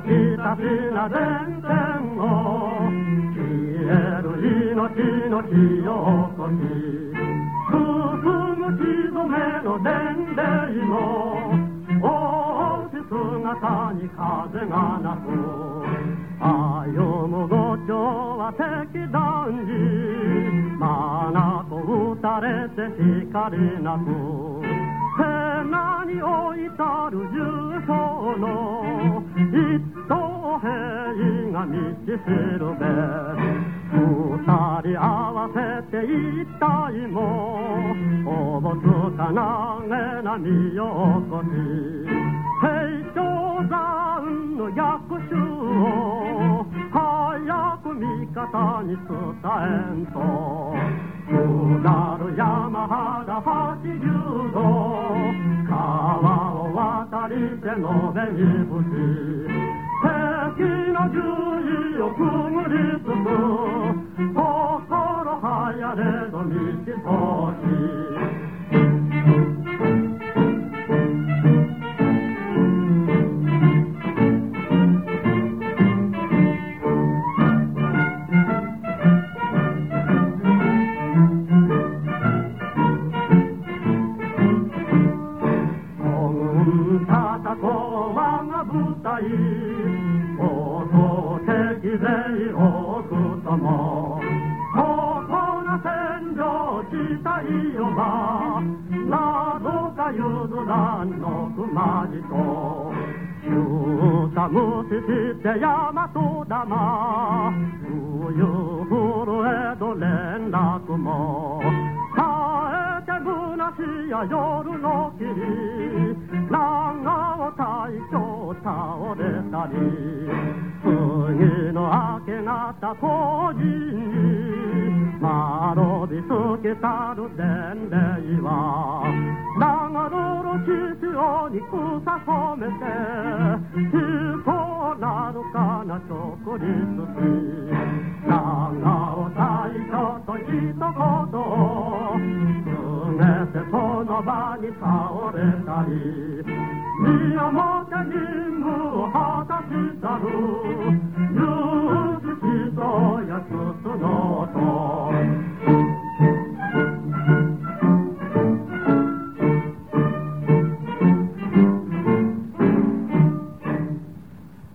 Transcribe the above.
のたちな前線を消える命の火を起こし進む血染めの伝令の大き姿に風がなくよむ五丁は敵団になと打たれて光なく。に置いたる重曹の一等兵が道しるべ。二人合わせて一体もおぼつかなげなみよこし平長山の逆襲を早く味方に伝えんと。下る山肌八十度。てのべにぶし敵の獣医をくぐりつつ心はやれど道通し戦こ我が舞台王党敵勢多くともここな戦場地帯よばなどか譲らんの熊地と中さ無視して大和玉冬震えど連絡も。耐えてむなしや夜の霧れたり次の明け方当時に窓びつけたる伝令は長泥地潮に草染めて彦なるかな直立し長尾大将と一言告げてその場に倒れたり身をもて任務を果たしたる